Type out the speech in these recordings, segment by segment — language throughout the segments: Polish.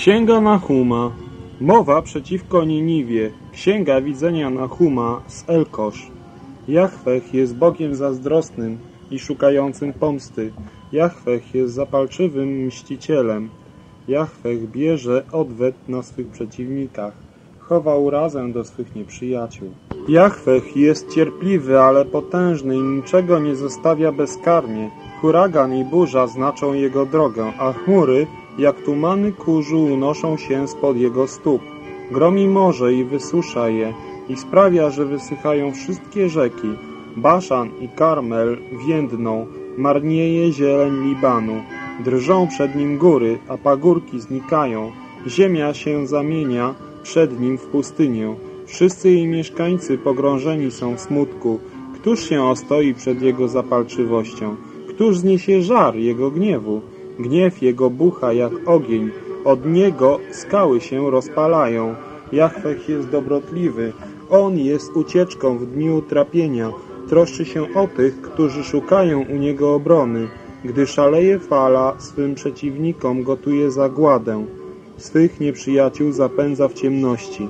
Księga Nahuma. Mowa przeciwko Niniwie. Księga widzenia Nahuma z Elkosz. Jachwech jest Bogiem zazdrosnym i szukającym pomsty. Jachwech jest zapalczywym mścicielem. Jachwech bierze odwet na swych przeciwnikach. Chowa urazę do swych nieprzyjaciół. Jachwech jest cierpliwy, ale potężny i niczego nie zostawia bezkarnie. Huragan i burza znaczą jego drogę, a chmury jak tumany kurzu unoszą się spod jego stóp. Gromi morze i wysusza je i sprawia, że wysychają wszystkie rzeki. Baszan i Karmel więdną, marnieje zieleń Libanu. Drżą przed nim góry, a pagórki znikają. Ziemia się zamienia przed nim w pustynię. Wszyscy jej mieszkańcy pogrążeni są w smutku. Któż się ostoi przed jego zapalczywością? Któż zniesie żar jego gniewu? Gniew jego bucha jak ogień, od niego skały się rozpalają. Jachwech jest dobrotliwy, on jest ucieczką w dniu trapienia. Troszczy się o tych, którzy szukają u niego obrony. Gdy szaleje fala, swym przeciwnikom gotuje zagładę. Swych nieprzyjaciół zapędza w ciemności.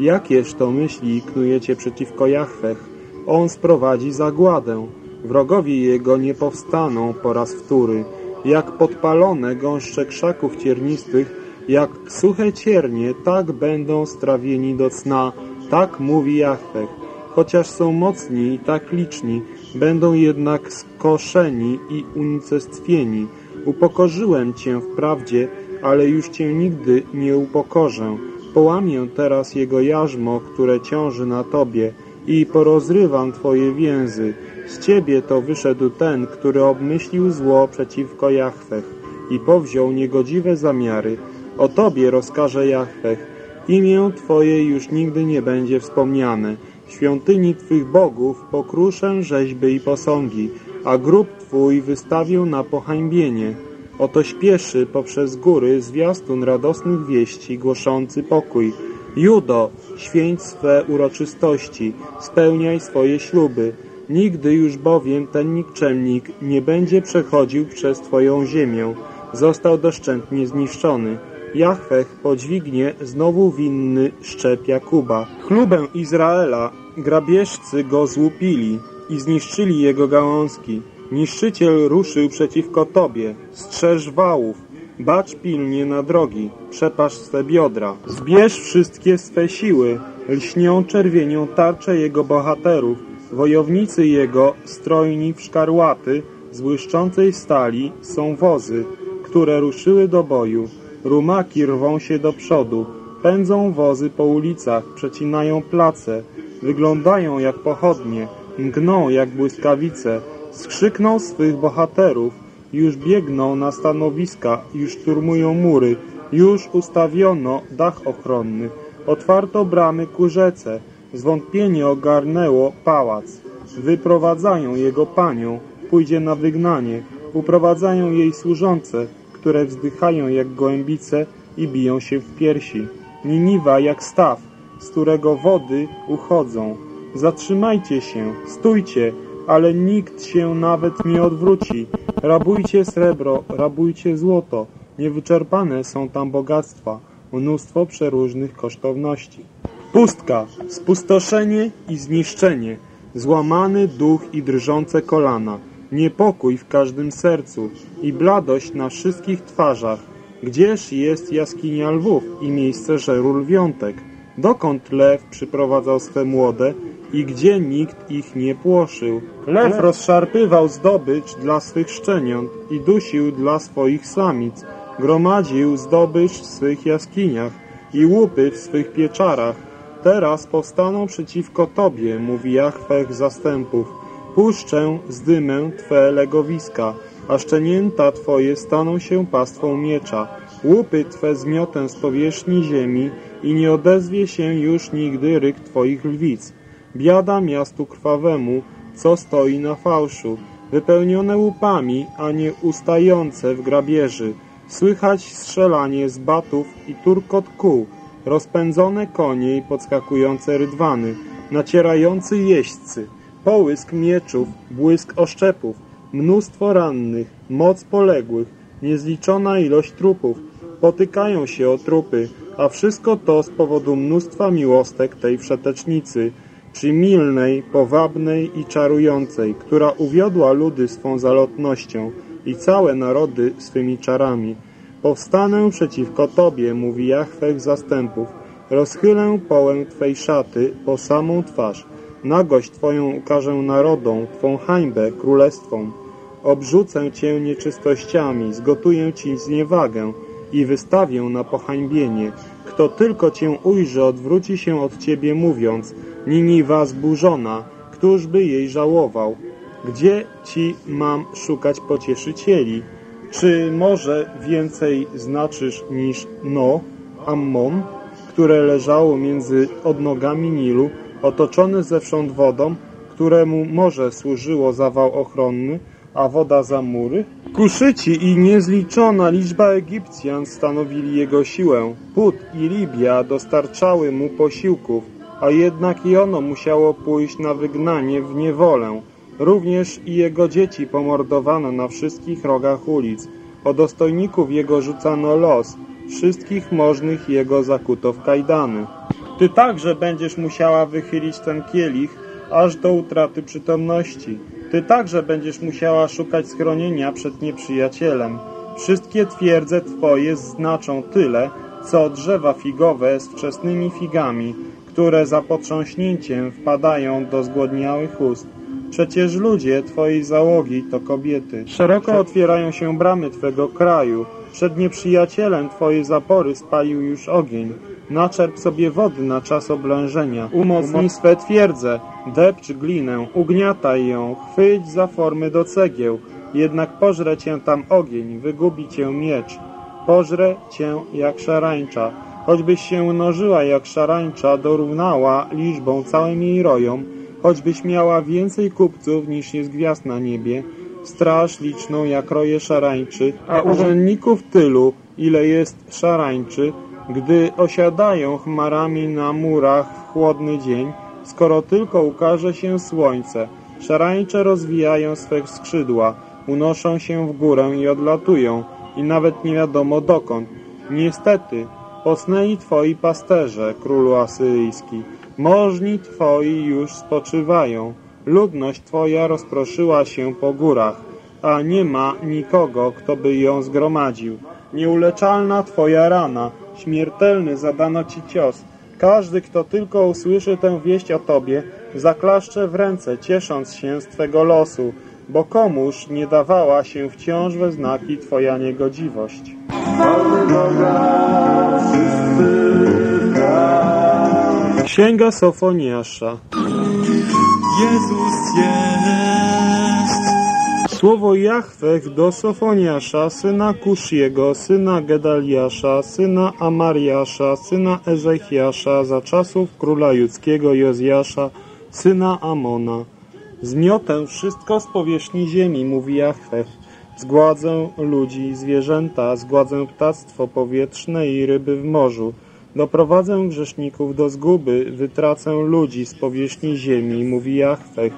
Jakież to myśli knujecie przeciwko Jachwech? On sprowadzi zagładę. Wrogowie jego nie powstaną po raz wtóry. Jak podpalone gąszcze krzaków ciernistych, jak suche ciernie, tak będą strawieni do cna, tak mówi Jahweh. Chociaż są mocni i tak liczni, będą jednak skoszeni i unicestwieni. Upokorzyłem Cię wprawdzie, ale już Cię nigdy nie upokorzę. Połamię teraz jego jarzmo, które ciąży na Tobie i porozrywam Twoje więzy. Z ciebie to wyszedł ten, który obmyślił zło przeciwko Jachwech i powziął niegodziwe zamiary. O tobie rozkaże Jachwech. Imię twoje już nigdy nie będzie wspomniane. Świątyni twych bogów pokruszę rzeźby i posągi, a grób twój wystawię na pohańbienie. Oto śpieszy poprzez góry zwiastun radosnych wieści głoszący pokój. Judo, święć swe uroczystości, spełniaj swoje śluby. Nigdy już bowiem ten nikczemnik nie będzie przechodził przez Twoją ziemię. Został doszczętnie zniszczony. Jachwech podźwignie znowu winny szczep Jakuba. Chlubę Izraela grabieżcy go złupili i zniszczyli jego gałązki. Niszczyciel ruszył przeciwko Tobie. Strzeż wałów, bacz pilnie na drogi, przepasz swe biodra. Zbierz wszystkie swe siły, lśnią czerwienią tarcze jego bohaterów, Wojownicy jego, strojni w szkarłaty, z błyszczącej stali są wozy, które ruszyły do boju. Rumaki rwą się do przodu, pędzą wozy po ulicach, przecinają place, wyglądają jak pochodnie, mgną jak błyskawice, skrzykną swych bohaterów, już biegną na stanowiska, już turmują mury, już ustawiono dach ochronny, otwarto bramy ku rzece, Zwątpienie ogarnęło pałac. Wyprowadzają jego panią, pójdzie na wygnanie. Uprowadzają jej służące, które wzdychają jak gołębice i biją się w piersi. Niniwa jak staw, z którego wody uchodzą. Zatrzymajcie się, stójcie, ale nikt się nawet nie odwróci. Rabujcie srebro, rabujcie złoto. Niewyczerpane są tam bogactwa, mnóstwo przeróżnych kosztowności. Pustka, spustoszenie i zniszczenie, złamany duch i drżące kolana, niepokój w każdym sercu i bladość na wszystkich twarzach. Gdzież jest jaskinia lwów i miejsce żeru lwiątek? Dokąd lew przyprowadzał swe młode i gdzie nikt ich nie płoszył? Lew rozszarpywał zdobycz dla swych szczeniąt i dusił dla swoich samic, gromadził zdobycz w swych jaskiniach i łupy w swych pieczarach, Teraz powstaną przeciwko Tobie, mówi Jachwech zastępów. Puszczę z dymem Twe legowiska, a szczenięta Twoje staną się pastwą miecza. Łupy Twe zmiotę z powierzchni ziemi i nie odezwie się już nigdy ryk Twoich lwic. Biada miastu krwawemu, co stoi na fałszu, wypełnione łupami, a nie ustające w grabieży. Słychać strzelanie z batów i turkot kół, rozpędzone konie i podskakujące rydwany, nacierający jeźdźcy, połysk mieczów, błysk oszczepów, mnóstwo rannych, moc poległych, niezliczona ilość trupów, potykają się o trupy, a wszystko to z powodu mnóstwa miłostek tej przetecznicy, przymilnej, powabnej i czarującej, która uwiodła ludy swą zalotnością i całe narody swymi czarami. Powstanę przeciwko Tobie, mówi Jachwech zastępów. Rozchylę połę Twej szaty po samą twarz. Nagość Twoją ukażę narodom, Twą hańbę królestwom. Obrzucę Cię nieczystościami, zgotuję Ci zniewagę i wystawię na pohańbienie. Kto tylko Cię ujrzy, odwróci się od Ciebie, mówiąc, Niniwa zburzona, któż by jej żałował? Gdzie Ci mam szukać pocieszycieli? Czy może więcej znaczysz niż No, Ammon, które leżało między odnogami Nilu, otoczony zewsząd wodą, któremu morze służyło za wał ochronny, a woda za mury? Kuszyci i niezliczona liczba Egipcjan stanowili jego siłę. Put i Libia dostarczały mu posiłków, a jednak i ono musiało pójść na wygnanie w niewolę. Również i jego dzieci pomordowano na wszystkich rogach ulic. O dostojników jego rzucano los, wszystkich możnych jego zakuto w kajdany. Ty także będziesz musiała wychylić ten kielich, aż do utraty przytomności. Ty także będziesz musiała szukać schronienia przed nieprzyjacielem. Wszystkie twierdze twoje znaczą tyle, co drzewa figowe z wczesnymi figami, które za potrząśnięciem wpadają do zgłodniałych ust. Przecież ludzie Twojej załogi to kobiety. Szeroko otwierają się bramy Twego kraju. Przed nieprzyjacielem twoje zapory spalił już ogień. Naczerp sobie wody na czas oblężenia. Umocnij swe twierdze, depcz glinę, ugniataj ją, chwyć za formy do cegieł. Jednak pożre cię tam ogień, wygubi cię miecz. Pożre cię jak szarańcza. Choćbyś się mnożyła jak szarańcza, dorównała liczbą całym jej rojom, Choćbyś miała więcej kupców niż jest gwiazd na niebie, straż liczną jak roje szarańczy, a mhm. urzędników tylu, ile jest szarańczy, gdy osiadają chmarami na murach w chłodny dzień, skoro tylko ukaże się słońce, szarańcze rozwijają swe skrzydła, unoszą się w górę i odlatują, i nawet nie wiadomo dokąd. Niestety, posnęli twoi pasterze, królu asyryjski, Możni Twoi już spoczywają, ludność Twoja rozproszyła się po górach, a nie ma nikogo, kto by ją zgromadził. Nieuleczalna Twoja rana, śmiertelny zadano Ci cios. Każdy, kto tylko usłyszy tę wieść o Tobie, zaklaszcze w ręce, ciesząc się z Twego losu, bo komuż nie dawała się wciąż we znaki Twoja niegodziwość. Wszyscy Księga Sofoniasza. Jezus jest. Słowo Jachwech do Sofoniasza, syna Kusziego, syna Gedaliasza, syna Amariasza, syna Ezechiasza, za czasów króla judzkiego Jozjasza, syna Amona. Zmiotę wszystko z powierzchni ziemi, mówi Jachwech. Zgładzę ludzi, zwierzęta, zgładzę ptactwo powietrzne i ryby w morzu. Doprowadzę grzeszników do zguby, wytracę ludzi z powierzchni ziemi, mówi Jachwech.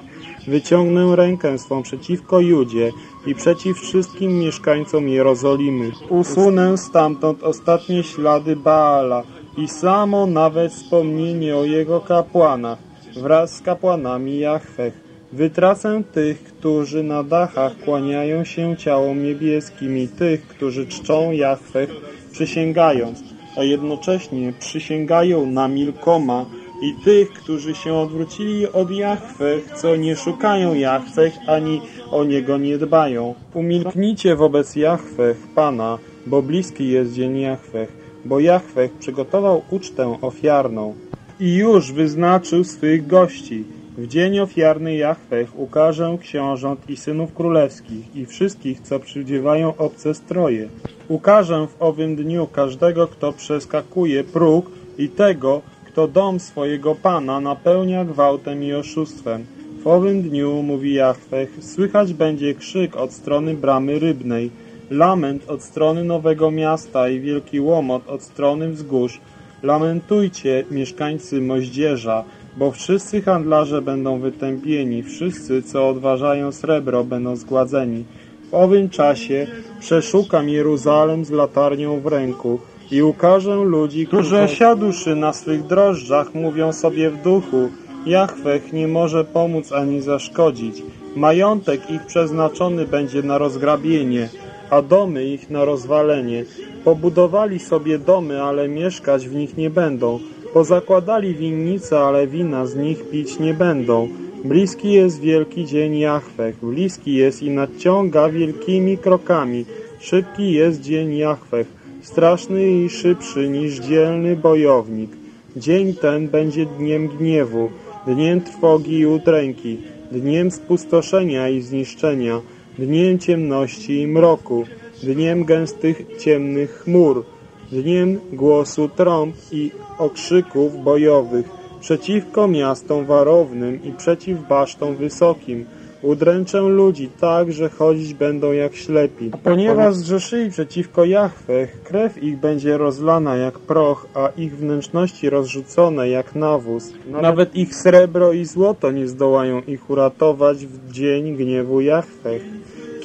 Wyciągnę rękę swą przeciwko Judzie i przeciw wszystkim mieszkańcom Jerozolimy. Usunę stamtąd ostatnie ślady Baala i samo nawet wspomnienie o jego kapłanach wraz z kapłanami Jachwech. Wytracę tych, którzy na dachach kłaniają się ciałom niebieskim i tych, którzy czczą Jachwech, przysięgając – a jednocześnie przysięgają na Milkoma i tych, którzy się odwrócili od Jachwy, co nie szukają Jachwech, ani o niego nie dbają. Umilknijcie wobec Jachwech, Pana, bo bliski jest dzień Jachwech, bo Jachwech przygotował ucztę ofiarną i już wyznaczył swych gości. W dzień ofiarny Jachwech ukażę książąt i synów królewskich i wszystkich, co przydziewają obce stroje. Ukażę w owym dniu każdego, kto przeskakuje próg i tego, kto dom swojego Pana napełnia gwałtem i oszustwem. W owym dniu, mówi Jachwech, słychać będzie krzyk od strony bramy rybnej, lament od strony nowego miasta i wielki łomot od strony wzgórz. Lamentujcie, mieszkańcy moździerza, bo wszyscy handlarze będą wytępieni, wszyscy, co odważają srebro, będą zgładzeni. W owym czasie przeszukam Jeruzalem z latarnią w ręku i ukażę ludzi, którzy siadłszy na swych drożdżach, mówią sobie w duchu, Jachwech nie może pomóc ani zaszkodzić. Majątek ich przeznaczony będzie na rozgrabienie, a domy ich na rozwalenie. Pobudowali sobie domy, ale mieszkać w nich nie będą. Pozakładali winnice, ale wina z nich pić nie będą. Bliski jest wielki dzień Jachwech, bliski jest i nadciąga wielkimi krokami. Szybki jest dzień Jachwech, straszny i szybszy niż dzielny bojownik. Dzień ten będzie dniem gniewu, dniem trwogi i utręki, dniem spustoszenia i zniszczenia, dniem ciemności i mroku, dniem gęstych ciemnych chmur, dniem głosu trąb i okrzyków bojowych, przeciwko miastom warownym i przeciw basztom wysokim. Udręczę ludzi tak, że chodzić będą jak ślepi. A ponieważ zrzeszyli przeciwko Jachwech, krew ich będzie rozlana jak proch, a ich wnętrzności rozrzucone jak nawóz. Nawet ich srebro i złoto nie zdołają ich uratować w dzień gniewu Jahwech.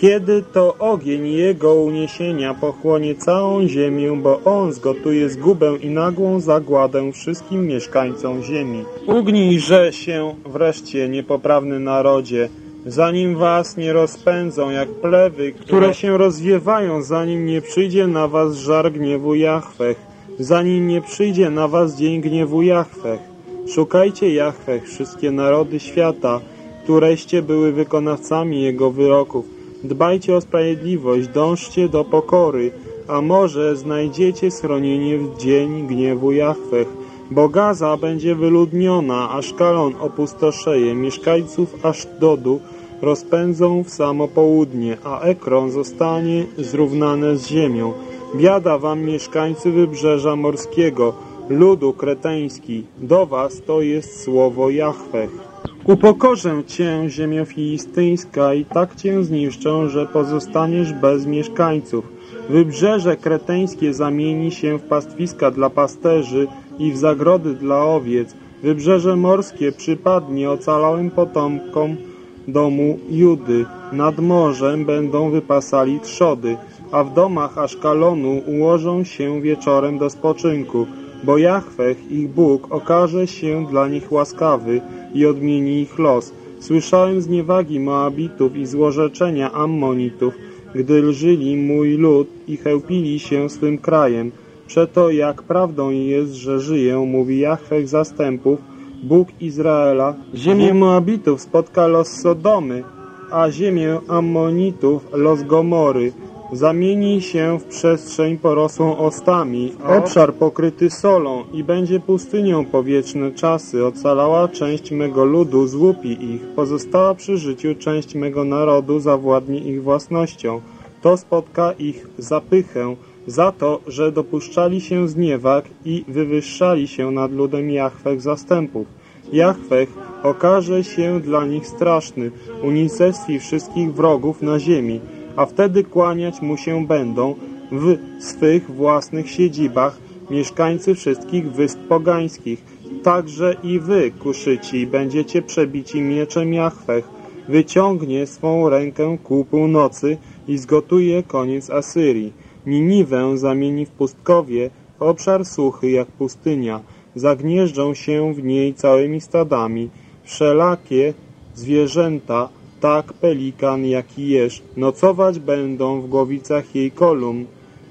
Kiedy to ogień Jego uniesienia pochłonie całą ziemię, bo On zgotuje zgubę i nagłą zagładę wszystkim mieszkańcom ziemi. Ugnijże się wreszcie, niepoprawny narodzie, zanim was nie rozpędzą jak plewy, które się rozwiewają, zanim nie przyjdzie na was żar gniewu Jachwech, zanim nie przyjdzie na was dzień gniewu Jachwech. Szukajcie Jachwech, wszystkie narody świata, któreście były wykonawcami Jego wyroków, Dbajcie o sprawiedliwość, dążcie do pokory, a może znajdziecie schronienie w dzień gniewu Jachwech, bo Gaza będzie wyludniona, a Szkalon opustoszeje, mieszkańców Aszdodu rozpędzą w samo południe, a Ekron zostanie zrównane z ziemią. Biada wam mieszkańcy wybrzeża morskiego, ludu kreteński, do was to jest słowo Jachwech. Upokorzę cię, ziemio filistyjska, i tak cię zniszczę, że pozostaniesz bez mieszkańców. Wybrzeże kreteńskie zamieni się w pastwiska dla pasterzy i w zagrody dla owiec. Wybrzeże morskie przypadnie ocalałym potomkom domu Judy. Nad morzem będą wypasali trzody, a w domach Aszkalonu ułożą się wieczorem do spoczynku, bo Jachwech, ich Bóg, okaże się dla nich łaskawy i odmieni ich los. Słyszałem zniewagi Moabitów i złorzeczenia Ammonitów, gdy lżyli mój lud i chełpili się swym krajem. Przeto jak prawdą jest, że żyję, mówi Jachwech zastępów, Bóg Izraela, ziemię mhm. Moabitów spotka los Sodomy, a ziemię Ammonitów los Gomory. Zamieni się w przestrzeń porosłą ostami, obszar pokryty solą i będzie pustynią powietrzne czasy. Ocalała część mego ludu złupi ich, pozostała przy życiu część mego narodu zawładni ich własnością. To spotka ich zapychę, za to, że dopuszczali się zniewag i wywyższali się nad ludem Jachwech zastępów. Jachwech okaże się dla nich straszny, unicestwi wszystkich wrogów na ziemi a wtedy kłaniać mu się będą w swych własnych siedzibach mieszkańcy wszystkich wysp pogańskich. Także i wy, kuszyci, będziecie przebici mieczem Jachwech. Wyciągnie swą rękę ku północy i zgotuje koniec Asyrii. Niniwę zamieni w pustkowie, w obszar suchy jak pustynia. Zagnieżdżą się w niej całymi stadami. Wszelakie zwierzęta tak pelikan jak i jeż, nocować będą w głowicach jej kolumn,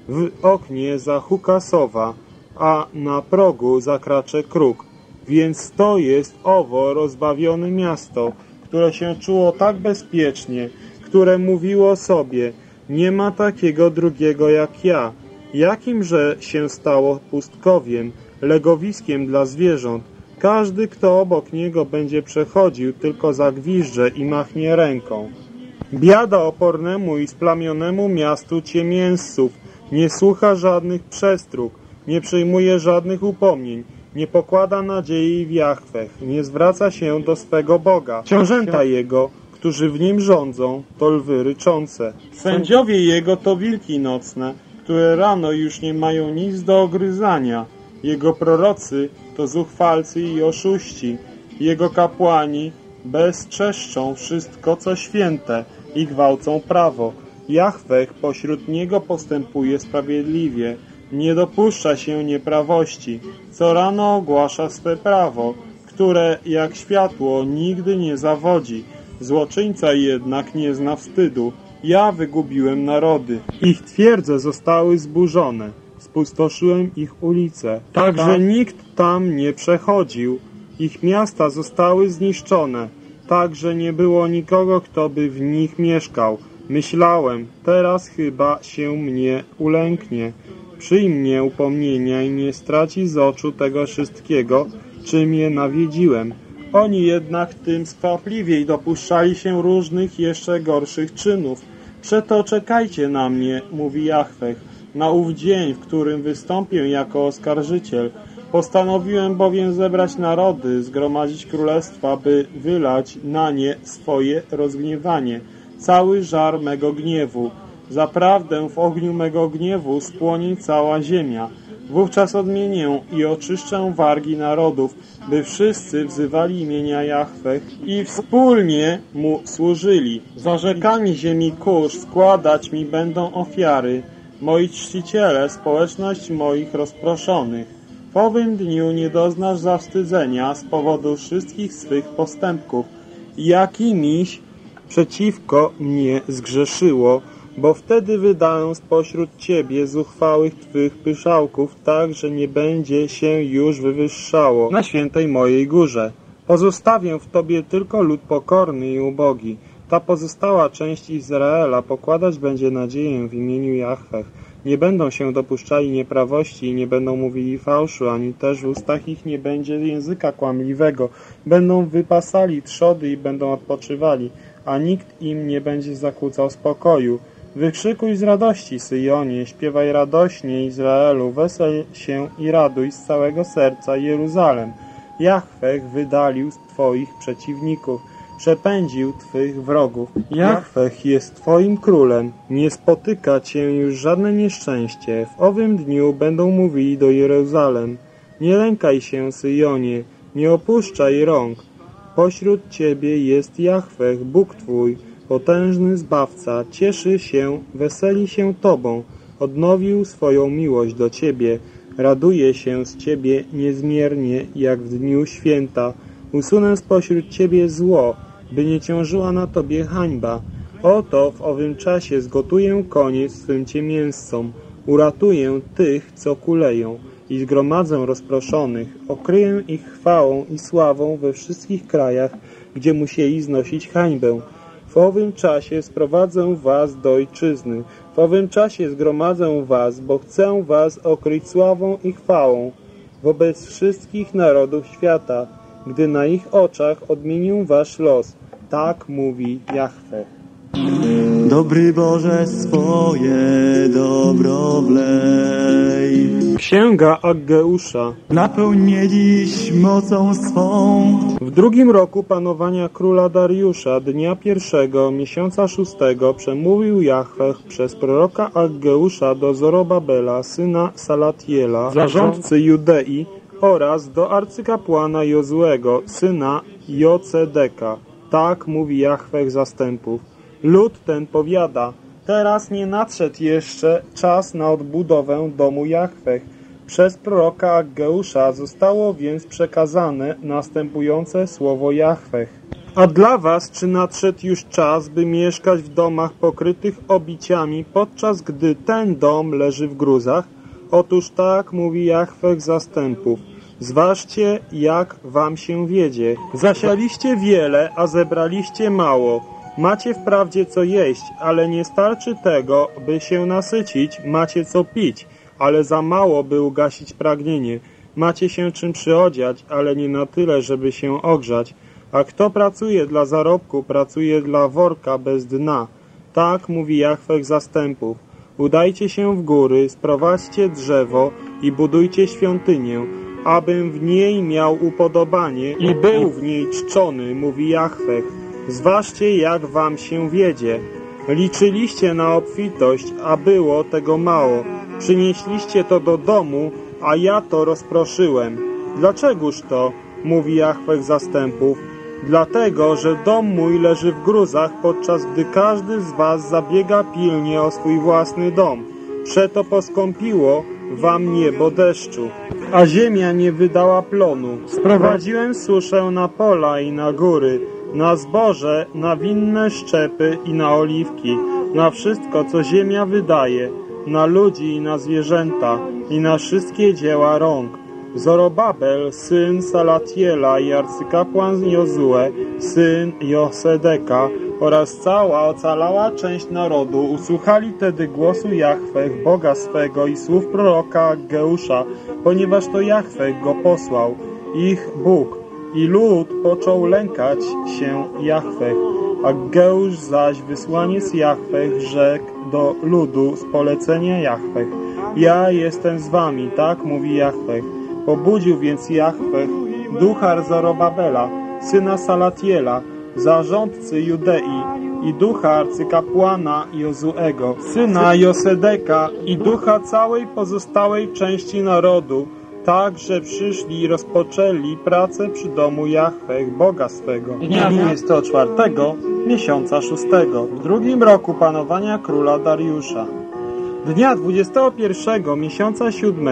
w oknie za huka sowa, a na progu zakracze kruk. Więc to jest owo rozbawione miasto, które się czuło tak bezpiecznie, które mówiło sobie, nie ma takiego drugiego jak ja, jakimże się stało pustkowiem, legowiskiem dla zwierząt, każdy, kto obok niego będzie przechodził, tylko zagwiżdże i machnie ręką. Biada opornemu i splamionemu miastu ciemięzców, nie słucha żadnych przestróg, nie przyjmuje żadnych upomnień, nie pokłada nadziei w Jachwech, nie zwraca się do swego Boga. Ciążęta jego, którzy w nim rządzą, to lwy ryczące. Sędziowie jego to wilki nocne, które rano już nie mają nic do ogryzania. Jego prorocy to zuchwalcy i oszuści. Jego kapłani bezczeszczą wszystko, co święte i gwałcą prawo. Jachwech pośród niego postępuje sprawiedliwie. Nie dopuszcza się nieprawości. Co rano ogłasza swe prawo, które jak światło nigdy nie zawodzi. Złoczyńca jednak nie zna wstydu. Ja wygubiłem narody. Ich twierdze zostały zburzone spustoszyłem ich ulice, tak że nikt tam nie przechodził. Ich miasta zostały zniszczone, tak że nie było nikogo, kto by w nich mieszkał. Myślałem, teraz chyba się mnie ulęknie. Przyjmie upomnienia i nie straci z oczu tego wszystkiego, czym je nawiedziłem. Oni jednak tym skwapliwiej dopuszczali się różnych jeszcze gorszych czynów. Przeto czekajcie na mnie, mówi Jachwech. Na ów dzień, w którym wystąpię jako oskarżyciel, postanowiłem bowiem zebrać narody, zgromadzić królestwa, by wylać na nie swoje rozgniewanie, cały żar mego gniewu. Zaprawdę w ogniu mego gniewu spłonie cała ziemia. Wówczas odmienię i oczyszczę wargi narodów, by wszyscy wzywali imienia Jahwe i wspólnie Mu służyli. Za rzekami ziemi kurz składać mi będą ofiary, moi czciciele, społeczność moich rozproszonych, w owym dniu nie doznasz zawstydzenia z powodu wszystkich swych postępków, jakimiś przeciwko mnie zgrzeszyło, bo wtedy wydają spośród Ciebie zuchwałych Twych pyszałków, tak, że nie będzie się już wywyższało na świętej mojej górze. Pozostawię w Tobie tylko lud pokorny i ubogi, ta pozostała część Izraela pokładać będzie nadzieję w imieniu Jahwech. Nie będą się dopuszczali nieprawości i nie będą mówili fałszu, ani też w ustach ich nie będzie języka kłamliwego. Będą wypasali trzody i będą odpoczywali, a nikt im nie będzie zakłócał spokoju. Wykrzykuj z radości, Syjonie, śpiewaj radośnie, Izraelu, wesel się i raduj z całego serca, Jeruzalem. Jachwech wydalił z Twoich przeciwników przepędził Twych wrogów. Jachwech jest Twoim królem, nie spotyka Cię już żadne nieszczęście. W owym dniu będą mówili do Jeruzalem, nie lękaj się, Syjonie, nie opuszczaj rąk. Pośród Ciebie jest Jachwech, Bóg Twój, potężny Zbawca, cieszy się, weseli się Tobą, odnowił swoją miłość do Ciebie, raduje się z Ciebie niezmiernie, jak w dniu święta. Usunę spośród Ciebie zło, by nie ciążyła na tobie hańba. Oto w owym czasie zgotuję koniec swym ciemięscom, uratuję tych, co kuleją i zgromadzę rozproszonych, okryję ich chwałą i sławą we wszystkich krajach, gdzie musieli znosić hańbę. W owym czasie sprowadzę was do ojczyzny, w owym czasie zgromadzę was, bo chcę was okryć sławą i chwałą wobec wszystkich narodów świata gdy na ich oczach odmienił wasz los. Tak mówi Jahwe. Dobry Boże swoje dobro wlej. Księga Aggeusza. Napełń dziś mocą swą. W drugim roku panowania króla Dariusza, dnia pierwszego, miesiąca szóstego, przemówił Jahwech przez proroka Aggeusza do Zorobabela, syna Salatiela, zarządcy Judei, oraz do arcykapłana Jozłego, syna Jocedeka. Tak mówi Jachwech zastępów. Lud ten powiada, teraz nie nadszedł jeszcze czas na odbudowę domu Jachwech. Przez proroka Aggeusza zostało więc przekazane następujące słowo Jachwech. A dla was, czy nadszedł już czas, by mieszkać w domach pokrytych obiciami, podczas gdy ten dom leży w gruzach? Otóż tak mówi Jachwech zastępów. Zważcie, jak wam się wiedzie. Zasialiście wiele, a zebraliście mało. Macie wprawdzie co jeść, ale nie starczy tego, by się nasycić. Macie co pić, ale za mało, by ugasić pragnienie. Macie się czym przyodziać, ale nie na tyle, żeby się ogrzać. A kto pracuje dla zarobku, pracuje dla worka bez dna. Tak mówi Jachwech zastępów. Udajcie się w góry, sprowadźcie drzewo i budujcie świątynię, abym w niej miał upodobanie i był w niej czczony, mówi Jachwech. Zważcie, jak wam się wiedzie. Liczyliście na obfitość, a było tego mało. Przynieśliście to do domu, a ja to rozproszyłem. Dlaczegoż to, mówi Jachwech zastępów, Dlatego, że dom mój leży w gruzach, podczas gdy każdy z was zabiega pilnie o swój własny dom. Przeto poskąpiło wam niebo deszczu, a ziemia nie wydała plonu. Sprowadziłem suszę na pola i na góry, na zboże, na winne szczepy i na oliwki, na wszystko, co ziemia wydaje, na ludzi i na zwierzęta i na wszystkie dzieła rąk. Zorobabel, syn Salatiela i arcykapłan Jozue, syn Josedeka oraz cała ocalała część narodu usłuchali tedy głosu Jahwe, Boga swego i słów proroka Geusza, ponieważ to Jahwe go posłał, ich Bóg. I lud począł lękać się Jahwe, a Geusz zaś, wysłaniec Jahwe, rzekł do ludu z polecenia Jahwe. Ja jestem z wami, tak mówi Jahwe pobudził więc Jahwe ducha Zorobabela, syna Salatiela, zarządcy Judei i ducha arcykapłana Jozuego, syna Josedeka i ducha całej pozostałej części narodu, tak, że przyszli i rozpoczęli pracę przy domu Jahwe, Boga swego, dnia 24 miesiąca 6, w drugim roku panowania króla Dariusza. Dnia 21 miesiąca 7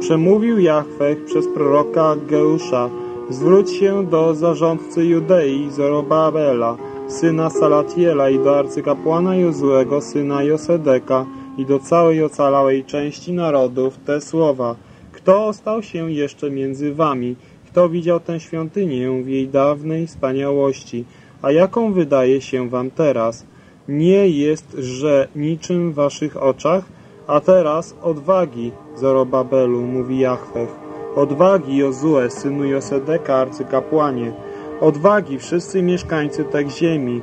Przemówił Jachwech przez proroka Geusza, zwróć się do zarządcy Judei Zorobabela, syna Salatiela i do arcykapłana Jozłego, syna Josedeka i do całej ocalałej części narodów te słowa. Kto ostał się jeszcze między wami? Kto widział tę świątynię w jej dawnej wspaniałości? A jaką wydaje się wam teraz? Nie jest, że niczym w waszych oczach? A teraz odwagi, Zorobabelu, mówi Jachwech. Odwagi, Jozue, synu Josedeka, arcykapłanie. Odwagi, wszyscy mieszkańcy tej ziemi.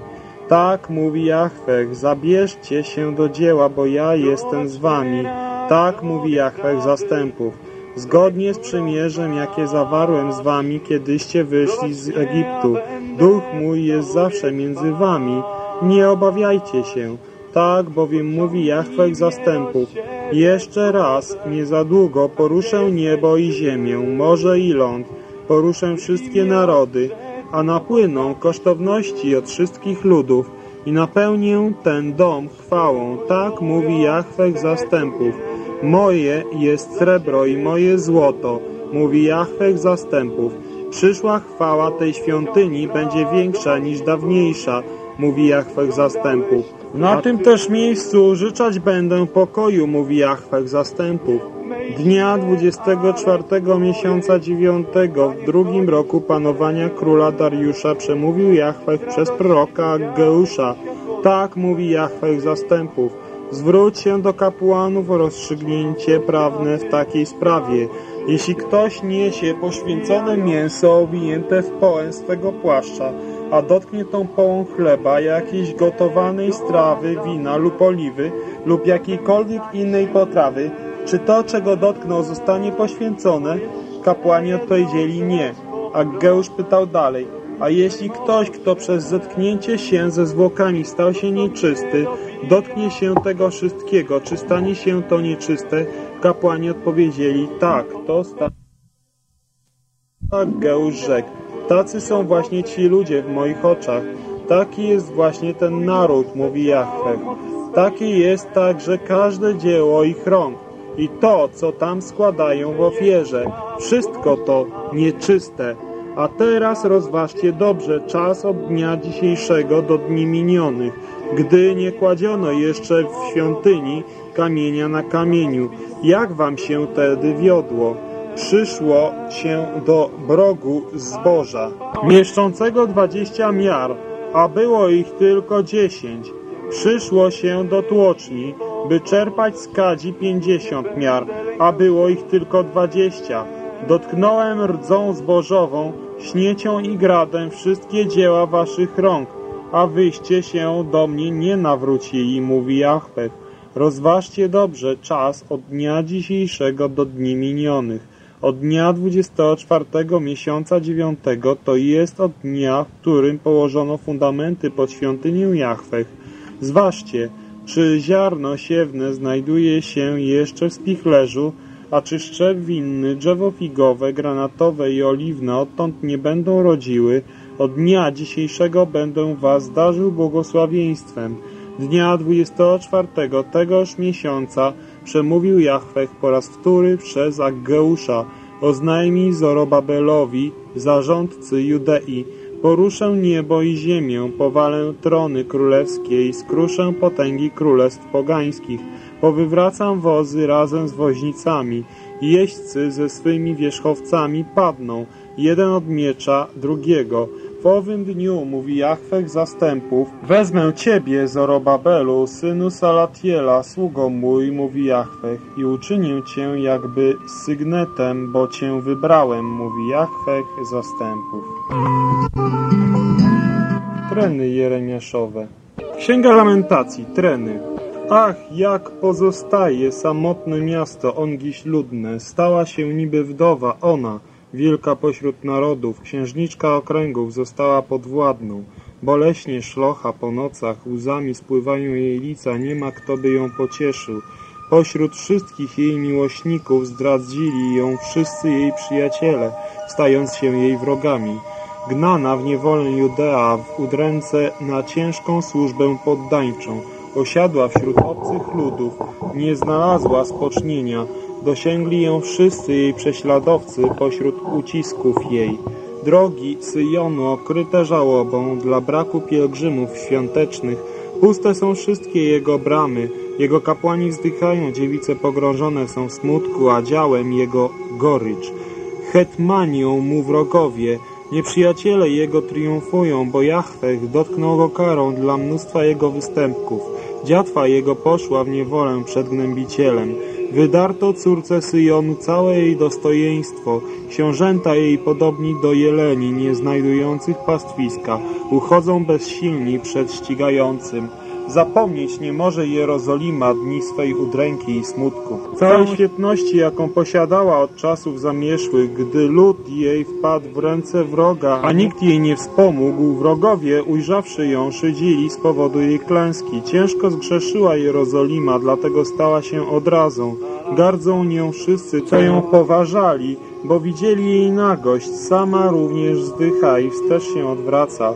Tak, mówi Jachwech, zabierzcie się do dzieła, bo ja jestem z wami. Tak, mówi Jachwech zastępów. Zgodnie z przymierzem, jakie zawarłem z wami, kiedyście wyszli z Egiptu. Duch mój jest zawsze między wami. Nie obawiajcie się tak bowiem mówi Jachwech zastępów. Jeszcze raz, niezadługo poruszę niebo i ziemię, morze i ląd, poruszę wszystkie narody, a napłyną kosztowności od wszystkich ludów i napełnię ten dom chwałą. Tak mówi Jachwech zastępów. Moje jest srebro i moje złoto, mówi Jachwech zastępów. Przyszła chwała tej świątyni będzie większa niż dawniejsza, mówi Jachwech zastępów. Na tym też miejscu życzać będę pokoju, mówi Jachwech zastępów. Dnia 24 miesiąca 9 w drugim roku panowania króla Dariusza przemówił Jachwech przez proroka Geusza. Tak mówi Jachwech zastępów. Zwróć się do kapłanów o rozstrzygnięcie prawne w takiej sprawie. Jeśli ktoś niesie poświęcone mięso owinięte w połę swego płaszcza, a dotknie tą połą chleba, jakiejś gotowanej strawy, wina lub oliwy lub jakiejkolwiek innej potrawy, czy to, czego dotknął, zostanie poświęcone? Kapłani odpowiedzieli nie. A Geusz pytał dalej, a jeśli ktoś, kto przez zetknięcie się ze zwłokami stał się nieczysty, dotknie się tego wszystkiego, czy stanie się to nieczyste? Kapłani odpowiedzieli tak, to stanie. A tak, Geusz rzekł, Tacy są właśnie ci ludzie w moich oczach. Taki jest właśnie ten naród, mówi Jahwe. Takie jest także każde dzieło ich rąk i to, co tam składają w ofierze. Wszystko to nieczyste. A teraz rozważcie dobrze czas od dnia dzisiejszego do dni minionych, gdy nie kładziono jeszcze w świątyni kamienia na kamieniu. Jak wam się tedy wiodło? przyszło się do brogu zboża, mieszczącego dwadzieścia miar, a było ich tylko dziesięć. Przyszło się do tłoczni, by czerpać z kadzi pięćdziesiąt miar, a było ich tylko dwadzieścia. Dotknąłem rdzą zbożową, śniecią i gradem wszystkie dzieła waszych rąk, a wyście się do mnie nie nawrócili, mówi Jahwe. Rozważcie dobrze czas od dnia dzisiejszego do dni minionych od dnia 24 miesiąca 9, to jest od dnia, w którym położono fundamenty pod świątynią Jachwech. Zważcie, czy ziarno siewne znajduje się jeszcze w spichlerzu, a czy szczep winny, drzewo figowe, granatowe i oliwne odtąd nie będą rodziły, od dnia dzisiejszego będę was darzył błogosławieństwem. Dnia 24 tegoż miesiąca przemówił Jahwech po raz wtóry przez Aggeusza, oznajmij Zorobabelowi, zarządcy Judei, poruszę niebo i ziemię, powalę trony królewskie i skruszę potęgi królestw pogańskich, powywracam wozy razem z woźnicami, jeźdźcy ze swymi wierzchowcami padną, jeden od miecza drugiego, w owym dniu, mówi Jachwech zastępów, wezmę ciebie, Zorobabelu, synu Salatiela, sługo mój, mówi Jachwech, i uczynię cię jakby sygnetem, bo cię wybrałem, mówi Jachwech zastępów. Treny Jeremiaszowe. Księga Lamentacji, Treny. Ach, jak pozostaje samotne miasto, ongiś ludne, stała się niby wdowa, ona, wielka pośród narodów, księżniczka okręgów została podwładną. Boleśnie szlocha po nocach, łzami spływają jej lica, nie ma kto by ją pocieszył. Pośród wszystkich jej miłośników zdradzili ją wszyscy jej przyjaciele, stając się jej wrogami. Gnana w niewolę Judea w udręce na ciężką służbę poddańczą, osiadła wśród obcych ludów, nie znalazła spocznienia, Dosięgli ją wszyscy jej prześladowcy pośród ucisków jej. Drogi Syjonu okryte żałobą dla braku pielgrzymów świątecznych, puste są wszystkie jego bramy, jego kapłani wzdychają, dziewice pogrążone są w smutku, a działem jego gorycz. Hetmanią mu wrogowie, nieprzyjaciele jego triumfują, bo Jachwech dotknął go karą dla mnóstwa jego występków. Dziatwa jego poszła w niewolę przed gnębicielem. Wydarto córce Syjonu całe jej dostojeństwo, książęta jej podobni do jeleni, nie znajdujących pastwiska, uchodzą bezsilni przed ścigającym. Zapomnieć nie może Jerozolima dni swej udręki i smutku. Całej świetności, jaką posiadała od czasów zamieszłych, gdy lud jej wpadł w ręce wroga, a nikt jej nie wspomógł, wrogowie, ujrzawszy ją, szydzili z powodu jej klęski. Ciężko zgrzeszyła Jerozolima, dlatego stała się odrazą. Gardzą nią wszyscy, co ją poważali, bo widzieli jej nagość. Sama również zdycha i wstecz się odwraca.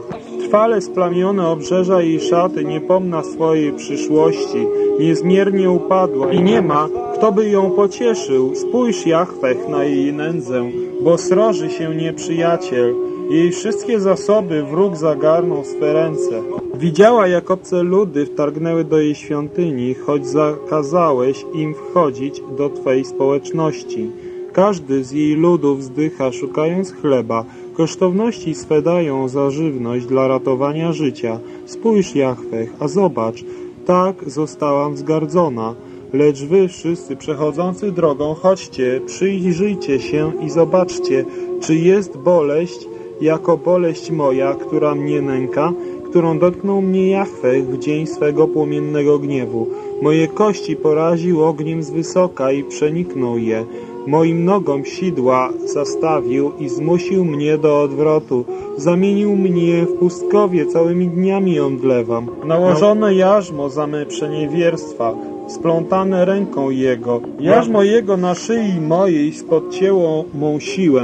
Trwale splamione obrzeża jej szaty nie pomna swojej przyszłości, niezmiernie upadła i nie ma, kto by ją pocieszył. Spójrz, Jachwech, na jej nędzę, bo sroży się nieprzyjaciel. Jej wszystkie zasoby wróg zagarnął swe ręce. Widziała, jak obce ludy wtargnęły do jej świątyni, choć zakazałeś im wchodzić do Twej społeczności. Każdy z jej ludów zdycha, szukając chleba, Kosztowności swadają za żywność dla ratowania życia. Spójrz, Jachwech, a zobacz, tak zostałam zgardzona. Lecz wy wszyscy przechodzący drogą, chodźcie, przyjrzyjcie się i zobaczcie, czy jest boleść, jako boleść moja, która mnie nęka, którą dotknął mnie Jachwech w dzień swego płomiennego gniewu. Moje kości poraził ogniem z wysoka i przeniknął je. Moim nogom sidła zastawił i zmusił mnie do odwrotu. Zamienił mnie w pustkowie, całymi dniami odlewam. Nałożone jarzmo za me przeniewierstwa, splątane ręką jego. Jarzmo jego na szyi mojej spodcięło mą siłę.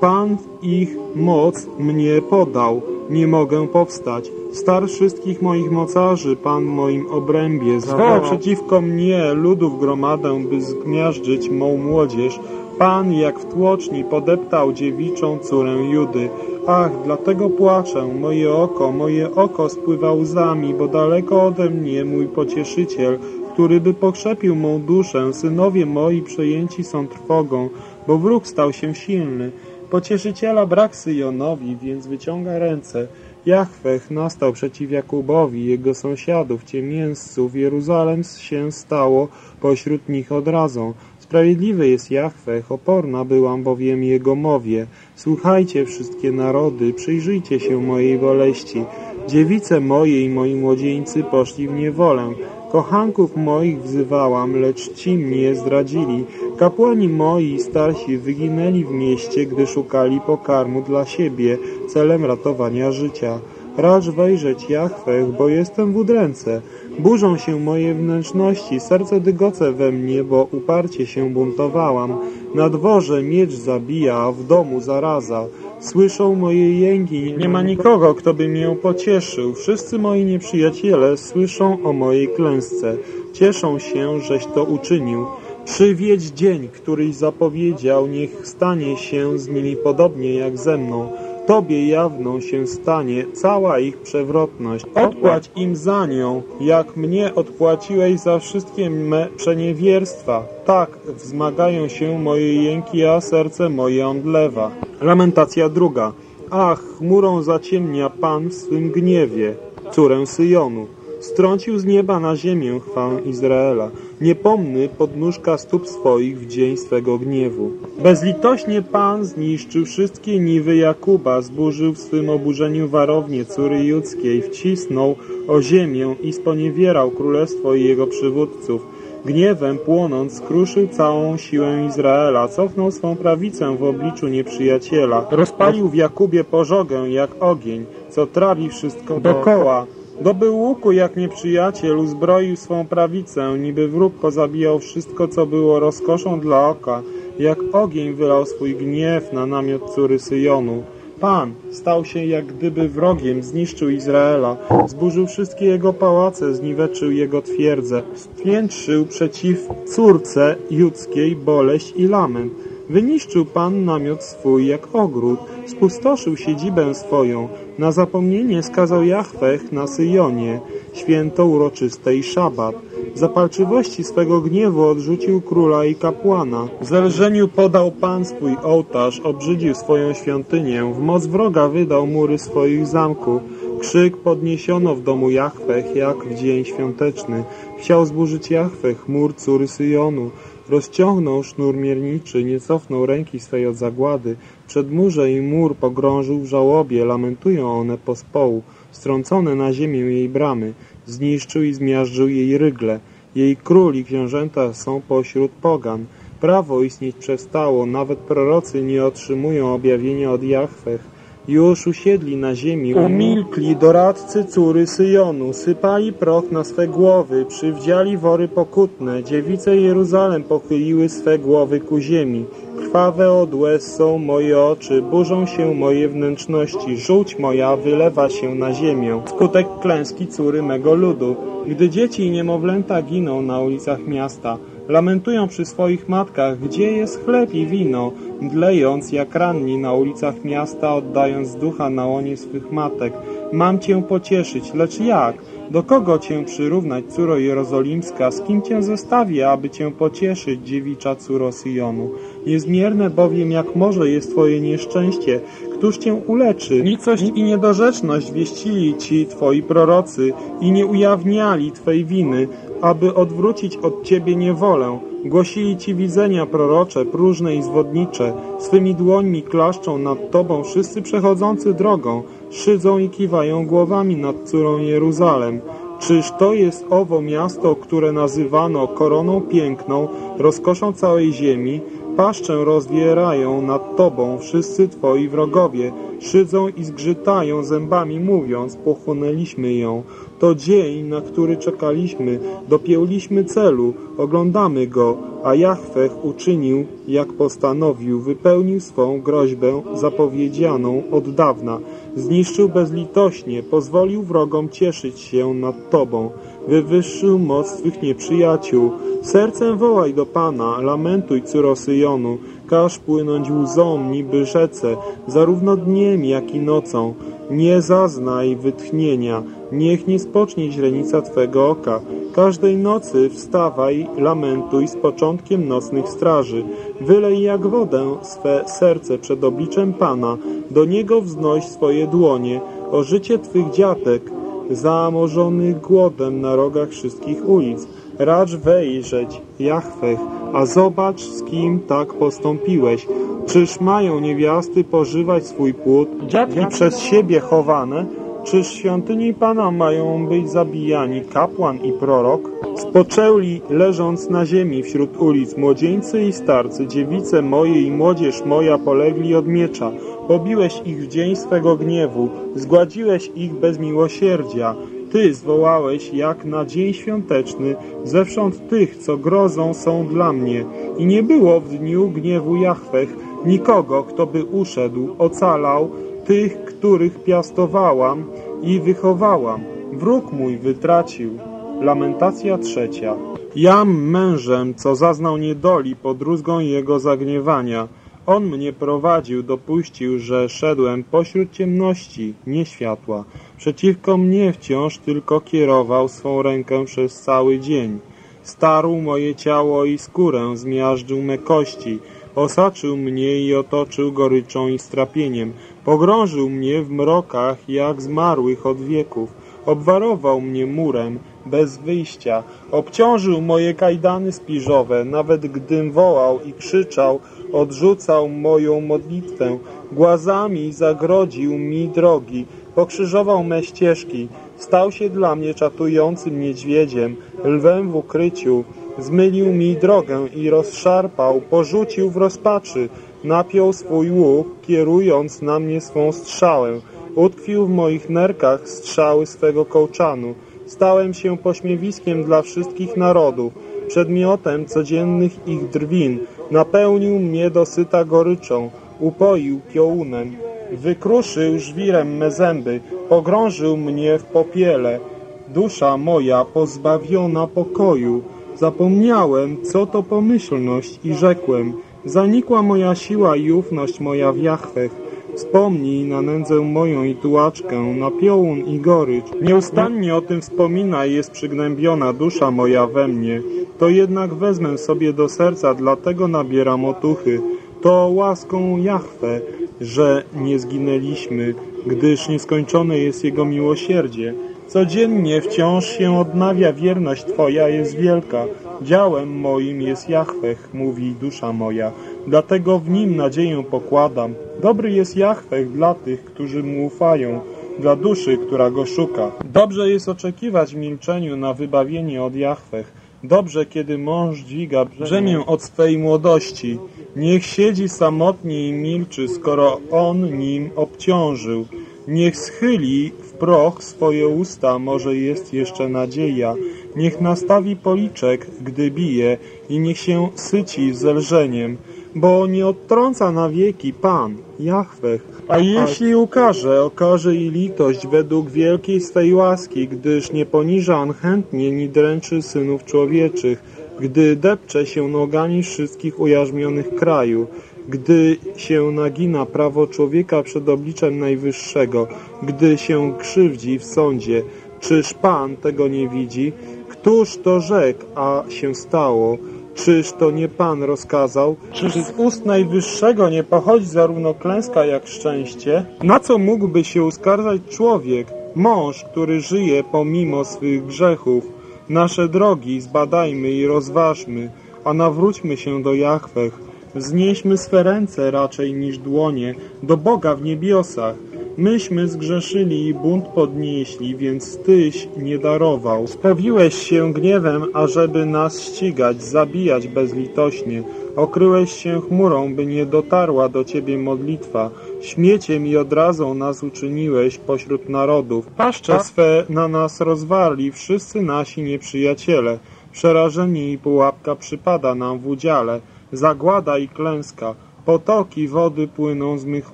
Pan ich moc mnie podał, nie mogę powstać. Star wszystkich moich mocarzy, Pan moim obrębie, zawoła przeciwko mnie ludów gromadę, by zgniażdżyć mą młodzież. Pan jak w tłoczni podeptał dziewiczą córę Judy. Ach, dlatego płaczę, moje oko, moje oko spływa łzami, bo daleko ode mnie mój pocieszyciel, który by pokrzepił mą duszę, synowie moi przejęci są trwogą, bo wróg stał się silny. Pocieszyciela brak Syjonowi, więc wyciąga ręce. Jachwech nastał przeciw Jakubowi, jego sąsiadów, ciemięzców, Jeruzalem się stało pośród nich odrazą. Sprawiedliwy jest Jachwech, oporna byłam bowiem jego mowie. Słuchajcie wszystkie narody, przyjrzyjcie się mojej boleści. Dziewice moje i moi młodzieńcy poszli w niewolę. Kochanków moich wzywałam, lecz ci mnie zdradzili. Kapłani moi starsi wyginęli w mieście, gdy szukali pokarmu dla siebie celem ratowania życia. Racz wejrzeć Jachwech, bo jestem w udręce. Burzą się moje wnętrzności, serce dygoce we mnie, bo uparcie się buntowałam. Na dworze miecz zabija, a w domu zaraza. Słyszą moje jęki, nie ma nikogo, kto by mię pocieszył. Wszyscy moi nieprzyjaciele słyszą o mojej klęsce. Cieszą się, żeś to uczynił. Przywiedź dzień, który zapowiedział, niech stanie się z nimi podobnie jak ze mną. Tobie jawną się stanie cała ich przewrotność. Odpłać im za nią, jak mnie odpłaciłeś za wszystkie me przeniewierstwa. Tak wzmagają się moje jęki, a serce moje odlewa. Lamentacja druga. Ach, chmurą zaciemnia Pan w swym gniewie, córę Syjonu. Strącił z nieba na ziemię chwałę Izraela. Niepomny podnóżka stóp swoich w dzień swego gniewu. Bezlitośnie Pan zniszczył wszystkie niwy Jakuba, zburzył w swym oburzeniu warownie córy judzkiej, wcisnął o ziemię i sponiewierał królestwo i jego przywódców. Gniewem płonąc skruszył całą siłę Izraela, cofnął swą prawicę w obliczu nieprzyjaciela. Rozpalił w Jakubie pożogę jak ogień, co trawi wszystko dookoła. Doby łuku jak nieprzyjaciel uzbroił swą prawicę, niby wróg pozabijał wszystko, co było rozkoszą dla oka, jak ogień wylał swój gniew na namiot córy Syjonu. Pan stał się jak gdyby wrogiem, zniszczył Izraela, zburzył wszystkie jego pałace, zniweczył jego twierdze, piętrzył przeciw córce judzkiej boleść i lament. Wyniszczył Pan namiot swój jak ogród, spustoszył siedzibę swoją. Na zapomnienie skazał Jachwech na Syjonie, święto uroczyste i szabat. Zapalczywości swego gniewu odrzucił króla i kapłana. W zelżeniu podał Pan swój ołtarz, obrzydził swoją świątynię. W moc wroga wydał mury swoich zamków. Krzyk podniesiono w domu Jachwech jak w dzień świąteczny. Chciał zburzyć Jachwech, mur córy Syjonu. Rozciągnął sznur mierniczy, nie cofnął ręki swej od zagłady. Przedmurze i mur pogrążył w żałobie, lamentują one pospołu, strącone na ziemię jej bramy. Zniszczył i zmiażdżył jej rygle. Jej król i książęta są pośród pogan. Prawo istnieć przestało, nawet prorocy nie otrzymują objawienia od Jachwech i już usiedli na ziemi. Umilkli doradcy córy Syjonu, sypali proch na swe głowy, przywdziali wory pokutne, dziewice Jeruzalem pochyliły swe głowy ku ziemi. Krwawe od łez są moje oczy, burzą się moje wnętrzności, żółć moja wylewa się na ziemię. Skutek klęski córy mego ludu, gdy dzieci i niemowlęta giną na ulicach miasta. Lamentują przy swoich matkach, gdzie jest chleb i wino, mdlejąc jak ranni na ulicach miasta, oddając ducha na łonie swych matek. Mam cię pocieszyć, lecz jak? Do kogo cię przyrównać, córo jerozolimska? Z kim cię zestawię, aby cię pocieszyć, dziewicza córo Syjonu? Niezmierne bowiem jak może jest twoje nieszczęście, któż cię uleczy? Nicość i niedorzeczność wieścili ci twoi prorocy i nie ujawniali twej winy, aby odwrócić od Ciebie niewolę. Głosili Ci widzenia prorocze, próżne i zwodnicze. Swymi dłońmi klaszczą nad Tobą wszyscy przechodzący drogą. Szydzą i kiwają głowami nad córą Jeruzalem. Czyż to jest owo miasto, które nazywano koroną piękną, rozkoszą całej ziemi, Paszczę rozwierają nad Tobą wszyscy Twoi wrogowie, szydzą i zgrzytają zębami mówiąc, pochłonęliśmy ją. To dzień, na który czekaliśmy, dopięliśmy celu, oglądamy go, a Jachwech uczynił, jak postanowił, wypełnił swą groźbę zapowiedzianą od dawna. Zniszczył bezlitośnie, pozwolił wrogom cieszyć się nad Tobą, wywyższył moc Twych nieprzyjaciół. Sercem wołaj do Pana, lamentuj córo Syjonu, każ płynąć łzom niby rzece, zarówno dniem jak i nocą. Nie zaznaj wytchnienia, niech nie spocznie źrenica Twego oka, Każdej nocy wstawaj, lamentuj z początkiem nocnych straży. Wylej jak wodę swe serce przed obliczem Pana, do Niego wznoś swoje dłonie, o życie Twych dziatek, zamożonych głodem na rogach wszystkich ulic. Racz wejrzeć, Jachwech, a zobacz z kim tak postąpiłeś. Czyż mają niewiasty pożywać swój płód, dziatki przez siebie chowane, Czyż świątyni Pana mają być zabijani kapłan i prorok? Spoczęli, leżąc na ziemi wśród ulic, młodzieńcy i starcy, dziewice moje i młodzież moja polegli od miecza. Pobiłeś ich w dzień swego gniewu, zgładziłeś ich bez miłosierdzia. Ty zwołałeś jak na dzień świąteczny zewsząd tych, co grozą są dla mnie. I nie było w dniu gniewu Jachwech nikogo, kto by uszedł, ocalał, tych, których piastowałam i wychowałam. Wróg mój wytracił. Lamentacja trzecia. Jam mężem, co zaznał niedoli pod rózgą jego zagniewania. On mnie prowadził, dopuścił, że szedłem pośród ciemności, nie światła. Przeciwko mnie wciąż tylko kierował swą rękę przez cały dzień. Starł moje ciało i skórę, zmiażdżył me kości. Osaczył mnie i otoczył goryczą i strapieniem. Pogrążył mnie w mrokach, jak zmarłych od wieków. Obwarował mnie murem, bez wyjścia. Obciążył moje kajdany spiżowe. Nawet gdym wołał i krzyczał, odrzucał moją modlitwę. Głazami zagrodził mi drogi. Pokrzyżował me ścieżki. Stał się dla mnie czatującym niedźwiedziem, lwem w ukryciu. Zmylił mi drogę i rozszarpał, porzucił w rozpaczy, napiął swój łuk, kierując na mnie swą strzałę. Utkwił w moich nerkach strzały swego kołczanu. Stałem się pośmiewiskiem dla wszystkich narodów, przedmiotem codziennych ich drwin. Napełnił mnie dosyta goryczą, upoił piołunem. Wykruszył żwirem me zęby, pogrążył mnie w popiele. Dusza moja pozbawiona pokoju, Zapomniałem, co to pomyślność i rzekłem, zanikła moja siła i ufność moja w Jachwech. Wspomnij na nędzę moją i tułaczkę, na piołun i gorycz. Nieustannie o tym wspomina i jest przygnębiona dusza moja we mnie. To jednak wezmę sobie do serca, dlatego nabieram otuchy. To łaską Jachwę, że nie zginęliśmy, gdyż nieskończone jest Jego miłosierdzie. Codziennie wciąż się odnawia wierność Twoja jest wielka. Działem moim jest Jachwech, mówi dusza moja. Dlatego w nim nadzieję pokładam. Dobry jest Jachwech dla tych, którzy mu ufają, dla duszy, która go szuka. Dobrze jest oczekiwać w milczeniu na wybawienie od Jachwech. Dobrze, kiedy mąż dźwiga brzemię od swej młodości. Niech siedzi samotnie i milczy, skoro on nim obciążył. Niech schyli proch swoje usta, może jest jeszcze nadzieja. Niech nastawi policzek, gdy bije i niech się syci zelżeniem, bo nie odtrąca na wieki Pan, Jachwech. A jeśli ukaże, okaże i litość według wielkiej swej łaski, gdyż nie poniża on chętnie ni dręczy synów człowieczych, gdy depcze się nogami wszystkich ujarzmionych kraju gdy się nagina prawo człowieka przed obliczem Najwyższego, gdy się krzywdzi w sądzie, czyż Pan tego nie widzi? Któż to rzekł, a się stało? Czyż to nie Pan rozkazał? Czyż z ust Najwyższego nie pochodzi zarówno klęska, jak szczęście? Na co mógłby się uskarżać człowiek, mąż, który żyje pomimo swych grzechów? Nasze drogi zbadajmy i rozważmy, a nawróćmy się do Jachwech, Wznieśmy swe ręce raczej niż dłonie do Boga w niebiosach. Myśmy zgrzeszyli i bunt podnieśli, więc Tyś nie darował. Spowiłeś się gniewem, ażeby nas ścigać, zabijać bezlitośnie. Okryłeś się chmurą, by nie dotarła do Ciebie modlitwa. Śmieciem i odrazą nas uczyniłeś pośród narodów. Paszcze swe na nas rozwarli wszyscy nasi nieprzyjaciele. Przerażenie i pułapka przypada nam w udziale zagłada i klęska. Potoki wody płyną z mych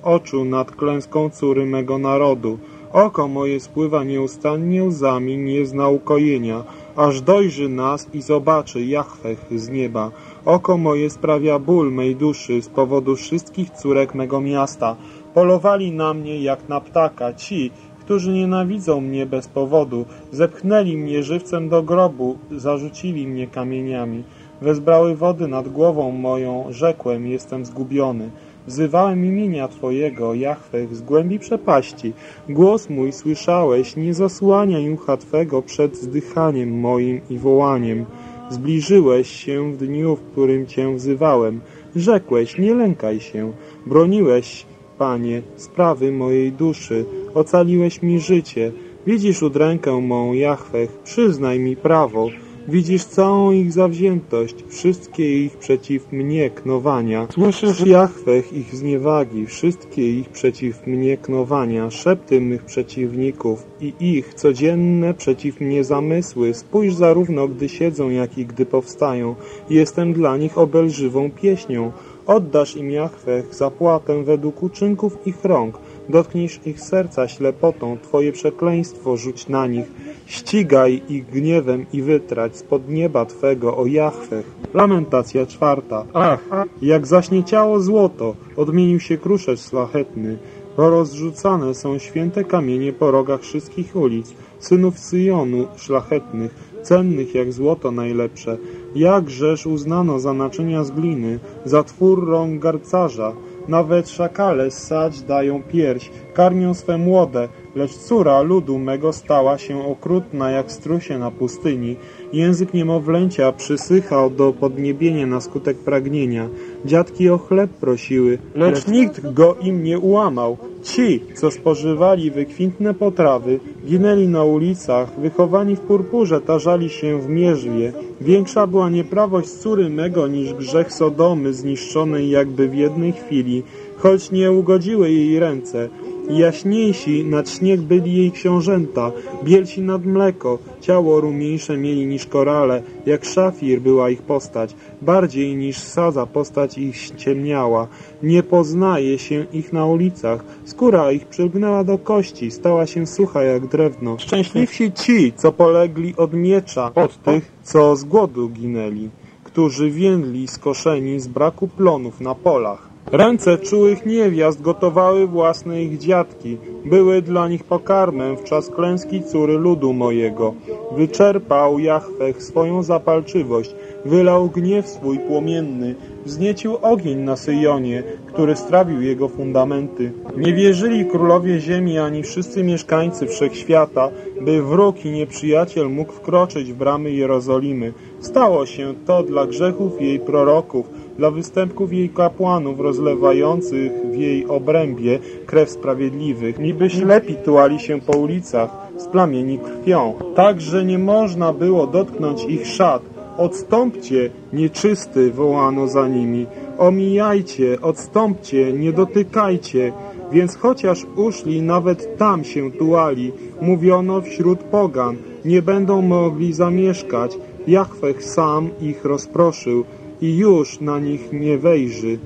oczu nad klęską córy mego narodu. Oko moje spływa nieustannie łzami, nie zna ukojenia, aż dojrzy nas i zobaczy Jachwech z nieba. Oko moje sprawia ból mej duszy z powodu wszystkich córek mego miasta. Polowali na mnie jak na ptaka ci, którzy nienawidzą mnie bez powodu. Zepchnęli mnie żywcem do grobu, zarzucili mnie kamieniami. Wezbrały wody nad głową moją, rzekłem, jestem zgubiony. Wzywałem imienia Twojego, Jachwech, z głębi przepaści. Głos mój słyszałeś, nie zasłaniaj ucha Twego przed zdychaniem moim i wołaniem. Zbliżyłeś się w dniu, w którym Cię wzywałem. Rzekłeś, nie lękaj się. Broniłeś, Panie, sprawy mojej duszy. Ocaliłeś mi życie. Widzisz udrękę mą, Jachwech, przyznaj mi prawo. Widzisz całą ich zawziętość, wszystkie ich przeciw mnie knowania. Słyszysz jachwech ich zniewagi, wszystkie ich przeciw mnie knowania, szepty mych przeciwników i ich codzienne przeciw mnie zamysły. Spójrz zarówno, gdy siedzą, jak i gdy powstają. Jestem dla nich obelżywą pieśnią. Oddasz im jachwech zapłatę według uczynków ich rąk. Dotknij ich serca ślepotą, Twoje przekleństwo rzuć na nich. Ścigaj ich gniewem i wytrać spod nieba Twego, o Jachwech. Lamentacja czwarta. Ach, jak zaśnieciało złoto, odmienił się kruszecz szlachetny. Rozrzucane są święte kamienie po rogach wszystkich ulic, synów Syjonu szlachetnych, cennych jak złoto najlepsze. Jakżeż uznano za naczynia z gliny, za twór rąk garcarza, nawet szakale ssać dają pierś, karmią swe młode, lecz córa ludu mego stała się okrutna jak strusie na pustyni. Język niemowlęcia przysychał do podniebienia na skutek pragnienia. Dziadki o chleb prosiły, no lecz nikt go im nie ułamał. Ci, co spożywali wykwintne potrawy, ginęli na ulicach, wychowani w purpurze tarzali się w mierzwie. Większa była nieprawość córy mego niż grzech Sodomy zniszczonej jakby w jednej chwili, choć nie ugodziły jej ręce. Jaśniejsi nad śnieg byli jej książęta, bielsi nad mleko, ciało rumieńsze mieli niż korale, jak szafir była ich postać, bardziej niż sadza postać ich ciemniała. Nie poznaje się ich na ulicach, skóra ich przylgnęła do kości, stała się sucha jak drewno. Szczęśliwsi ci, co polegli od miecza, od tych, co z głodu ginęli, którzy więdli skoszeni z braku plonów na polach. Ręce czułych niewiast gotowały własne ich dziadki, były dla nich pokarmem w czas klęski córy ludu mojego. Wyczerpał Jachwech swoją zapalczywość, wylał gniew swój płomienny, wzniecił ogień na Syjonie, który strawił jego fundamenty. Nie wierzyli królowie ziemi ani wszyscy mieszkańcy wszechświata, by wróg i nieprzyjaciel mógł wkroczyć w bramy Jerozolimy. Stało się to dla grzechów jej proroków, dla występków jej kapłanów rozlewających w jej obrębie krew sprawiedliwych, niby ślepi tuali się po ulicach, splamieni krwią, tak, że nie można było dotknąć ich szat. Odstąpcie, nieczysty, wołano za nimi, omijajcie, odstąpcie, nie dotykajcie, więc chociaż uszli, nawet tam się tułali, mówiono wśród pogan, nie będą mogli zamieszkać, Jachwech sam ich rozproszył, i już na nich nie wejrzy.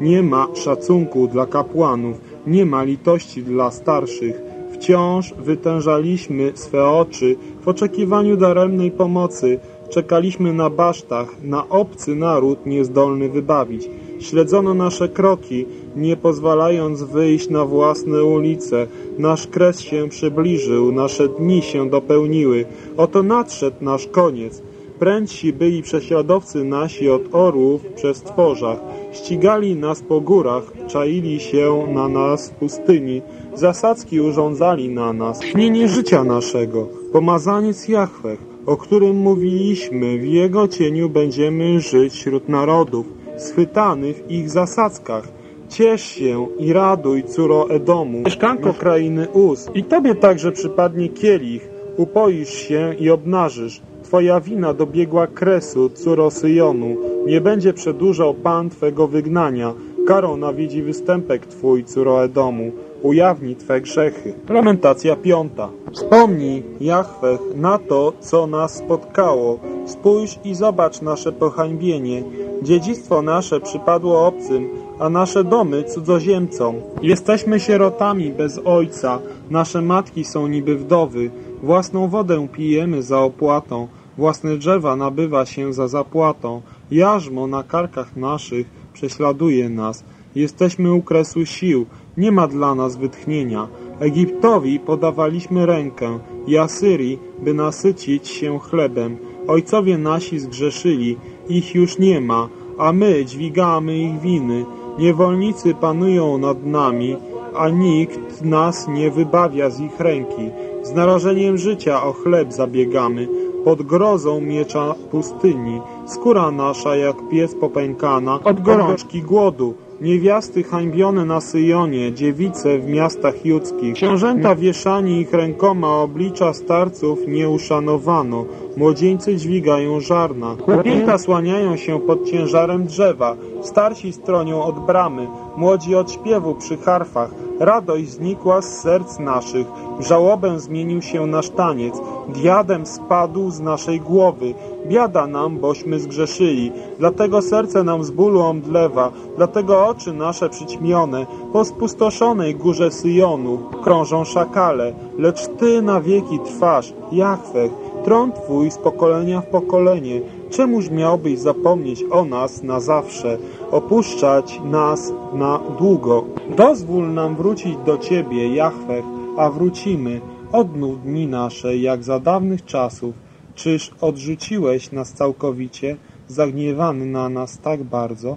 Nie ma szacunku dla kapłanów, nie ma litości dla starszych. Wciąż wytężaliśmy swe oczy w oczekiwaniu daremnej pomocy. Czekaliśmy na basztach, na obcy naród niezdolny wybawić. Śledzono nasze kroki, nie pozwalając wyjść na własne ulice. Nasz kres się przybliżył, nasze dni się dopełniły. Oto nadszedł nasz koniec. Prędsi byli prześladowcy nasi od orłów przez tworzach, ścigali nas po górach, czaili się na nas w pustyni, zasadzki urządzali na nas, śnienie życia naszego, pomazaniec Jachwech, o którym mówiliśmy, w jego cieniu będziemy żyć wśród narodów, schwytany w ich zasadzkach, Ciesz się i raduj, córo Edomu, mieszkanko krainy Uz. I tobie także przypadnie kielich, upoisz się i obnażysz. Twoja wina dobiegła kresu, córo Syjonu. Nie będzie przedłużał Pan Twego wygnania. Karą nawidzi występek Twój, córo Edomu. Ujawni Twe grzechy. Lamentacja piąta. Wspomnij, Jachwech, na to, co nas spotkało. Spójrz i zobacz nasze pohańbienie. Dziedzictwo nasze przypadło obcym, a nasze domy cudzoziemcom. Jesteśmy sierotami bez ojca, nasze matki są niby wdowy, własną wodę pijemy za opłatą, Własne drzewa nabywa się za zapłatą, jarzmo na karkach naszych prześladuje nas. Jesteśmy u kresu sił, nie ma dla nas wytchnienia. Egiptowi podawaliśmy rękę i Asyrii, by nasycić się chlebem. Ojcowie nasi zgrzeszyli, ich już nie ma, a my dźwigamy ich winy. Niewolnicy panują nad nami, a nikt nas nie wybawia z ich ręki. Z narażeniem życia o chleb zabiegamy, pod grozą miecza pustyni, skóra nasza jak pies popękana od gorączki głodu, niewiasty hańbione na Syjonie, dziewice w miastach judzkich, książęta wieszani ich rękoma, oblicza starców nie uszanowano, młodzieńcy dźwigają żarna, chłopięta słaniają się pod ciężarem drzewa, starsi stronią od bramy, młodzi od śpiewu przy harfach, Radość znikła z serc naszych, w żałobę zmienił się nasz taniec, diadem spadł z naszej głowy. Biada nam, bośmy zgrzeszyli, dlatego serce nam z bólu omdlewa, dlatego oczy nasze przyćmione, po spustoszonej górze Syjonu krążą szakale, lecz Ty na wieki trwasz, Jachwech, tron Twój z pokolenia w pokolenie, czemuż miałbyś zapomnieć o nas na zawsze? opuszczać nas na długo. Dozwól nam wrócić do Ciebie, Jachwech, a wrócimy. Odnów dni nasze, jak za dawnych czasów. Czyż odrzuciłeś nas całkowicie, zagniewany na nas tak bardzo?